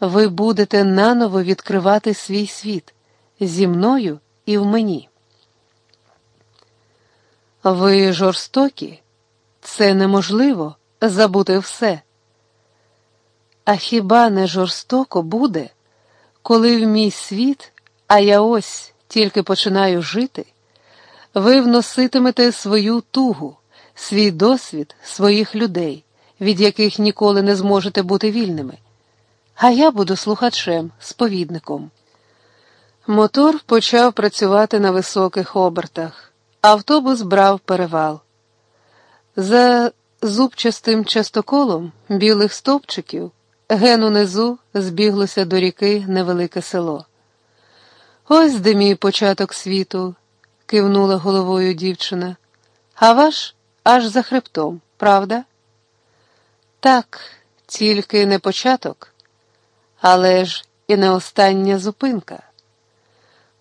ви будете наново відкривати свій світ зі мною і в мені. Ви жорстокі, це неможливо забути все. А хіба не жорстоко буде, коли в мій світ, а я ось тільки починаю жити, ви вноситимете свою тугу, свій досвід своїх людей, від яких ніколи не зможете бути вільними, а я буду слухачем, сповідником. Мотор почав працювати на високих обертах. Автобус брав перевал. За зубчастим частоколом білих стовпчиків ген унизу збіглося до ріки невелике село. Ось де мій початок світу, кивнула головою дівчина. А ваш аж за хребтом, правда? Так, тільки не початок, але ж і не остання зупинка.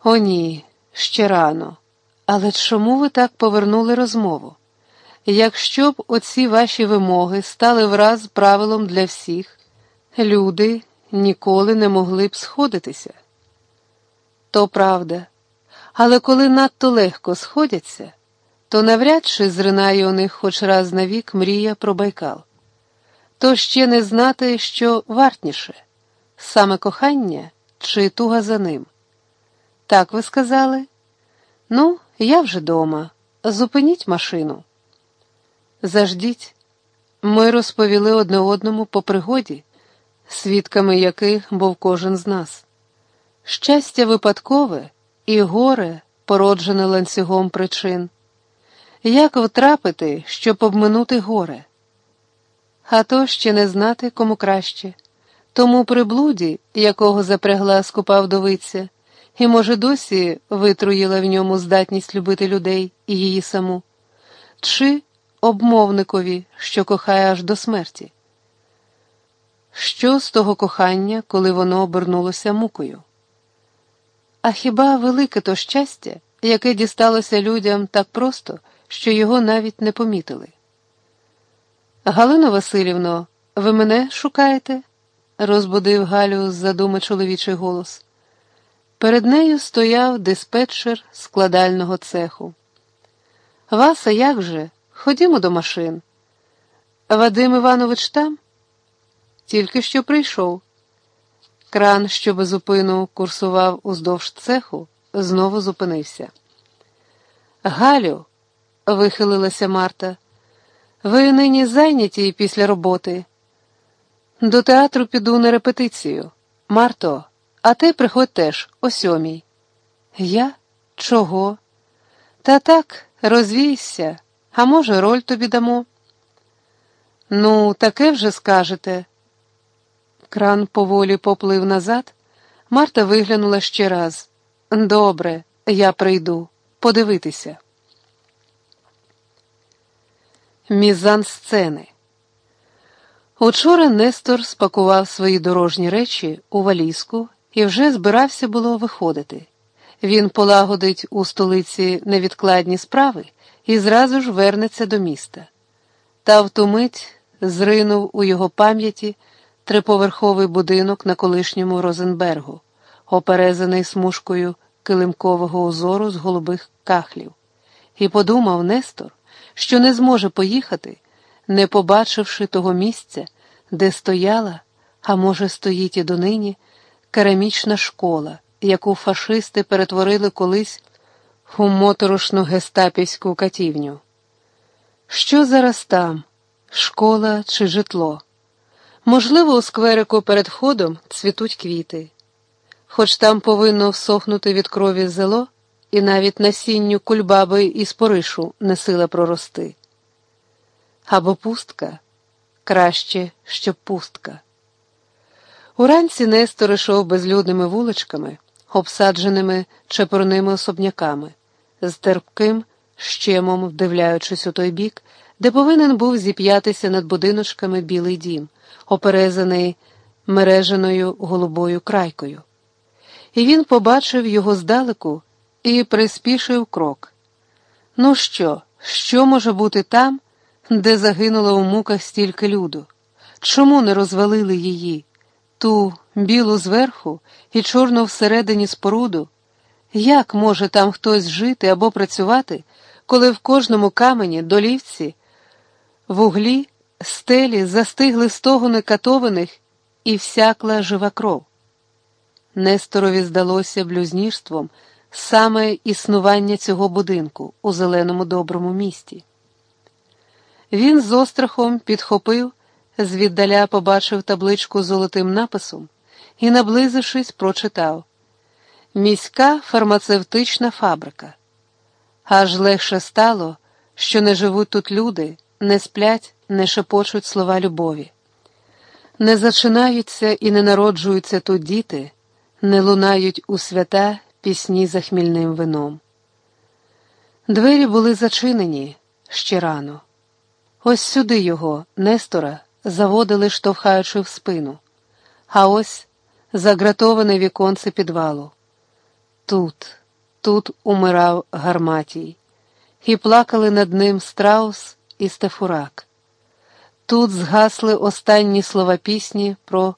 О, ні, ще рано. Але чому ви так повернули розмову? Якщо б оці ваші вимоги стали враз правилом для всіх, люди ніколи не могли б сходитися. То правда, але коли надто легко сходяться, то навряд чи зринає у них хоч раз на вік мрія про байкал. То ще не знати, що вартніше саме кохання чи туга за ним. Так ви сказали? Ну, я вже дома. Зупиніть машину. Заждіть. Ми розповіли одне одному по пригоді, свідками яких був кожен з нас. Щастя випадкове і горе, породжене ланцюгом причин. Як втрапити, щоб обминути горе? А то ще не знати, кому краще. Тому приблуді, якого запрягла скупа вдовиця, і, може, досі витруїла в ньому здатність любити людей і її саму, чи обмовникові, що кохає аж до смерті. Що з того кохання, коли воно обернулося мукою? А хіба велике то щастя, яке дісталося людям так просто, що його навіть не помітили? Галино Васильівно, ви мене шукаєте? Розбудив Галю з задуми чоловічий голос. Перед нею стояв диспетчер складального цеху. Васа, як же? Ходімо до машин. Вадим Іванович там? Тільки що прийшов. Кран, що безупину курсував уздовж цеху, знову зупинився. Галю, вихилилася Марта, ви нині зайняті після роботи. До театру піду на репетицію. Марто. А ти приходь теж о сьомій. Я? Чого? Та так, розвійся, а може, роль тобі дамо? Ну, таке вже скажете. Кран поволі поплив назад. Марта виглянула ще раз. Добре, я прийду подивитися. Мізан сцени. Учора Нестор спакував свої дорожні речі у валізку і вже збирався було виходити. Він полагодить у столиці невідкладні справи і зразу ж вернеться до міста. Та в ту мить зринув у його пам'яті триповерховий будинок на колишньому Розенбергу, оперезаний смужкою килимкового узору з голубих кахлів, і подумав Нестор, що не зможе поїхати, не побачивши того місця, де стояла, а може, стоїть і донині керамічна школа, яку фашисти перетворили колись у моторошну гестапівську катівню. Що зараз там, школа чи житло? Можливо, у скверику перед входом цвітуть квіти, хоч там повинно всохнути від крові зело, і навіть насінню кульбаби і споришу не сила прорости. Або пустка краще, щоб пустка. Уранці Нестор йшов безлюдними вуличками, обсадженими чепурними особняками, з терпким щемом вдивляючись у той бік, де повинен був зіп'ятися над будиночками білий дім, оперезаний мереженою голубою крайкою. І він побачив його здалеку і приспішив крок. Ну що, що може бути там, де загинуло у муках стільки люду? Чому не розвалили її? ту білу зверху і чорну всередині споруду, як може там хтось жити або працювати, коли в кожному камені, долівці, в углі, стелі застигли стогони катованих і всякла жива кров? Несторові здалося блюзнірством саме існування цього будинку у зеленому доброму місті. Він з острахом підхопив, звіддаля побачив табличку з золотим написом і, наблизившись, прочитав Міська фармацевтична фабрика. Аж легше стало, що не живуть тут люди, не сплять, не шепочуть слова любові. Не зачинаються і не народжуються тут діти, не лунають у свята пісні за хмільним вином. Двері були зачинені ще рано. Ось сюди його, Нестора, заводили, штовхаючи в спину, а ось загратоване віконце підвалу. Тут, тут умирав Гарматій, і плакали над ним страус і Стефурак. Тут згасли останні слова пісні про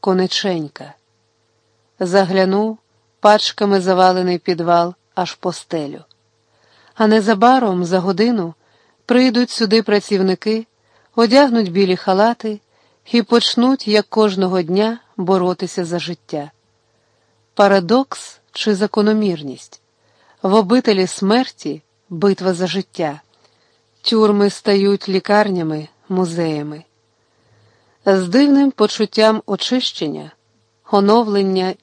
конеченька. Заглянув пачками завалений підвал аж по стелю. А незабаром, за годину, прийдуть сюди працівники, одягнуть білі халати і почнуть, як кожного дня, боротися за життя. Парадокс чи закономірність в обителі смерті битва за життя, тюрми стають лікарнями, музеями. З дивним почуттям очищення, оновлення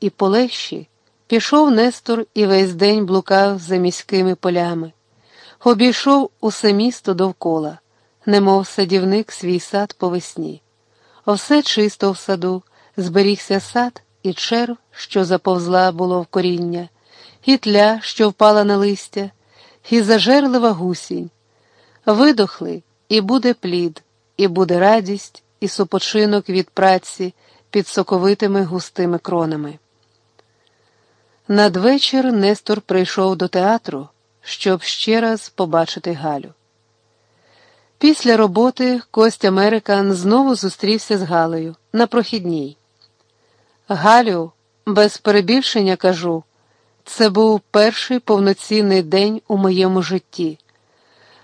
і полегші пішов Нестор і весь день блукав за міськими полями, обійшов усе місто довкола, немов садівник свій сад по весні. Все чисто в саду, зберігся сад і черв, що заповзла було в коріння, і тля, що впала на листя, і зажерлива гусінь. Видохли, і буде плід, і буде радість, і супочинок від праці під соковитими густими кронами. Надвечір Нестор прийшов до театру, щоб ще раз побачити Галю. Після роботи Кость Американ знову зустрівся з Галею на прохідній. Галю, без перебільшення кажу, це був перший повноцінний день у моєму житті.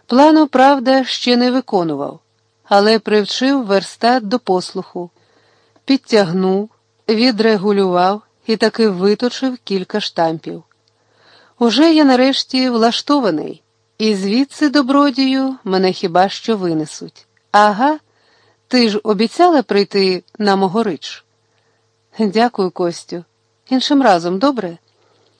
Плану, правда, ще не виконував, але привчив верстат до послуху, підтягнув, відрегулював і таки виточив кілька штампів. Уже я нарешті влаштований, і звідси, добродію, мене хіба що винесуть. Ага, ти ж обіцяла прийти на Могорич? Дякую, Костю. Іншим разом, добре?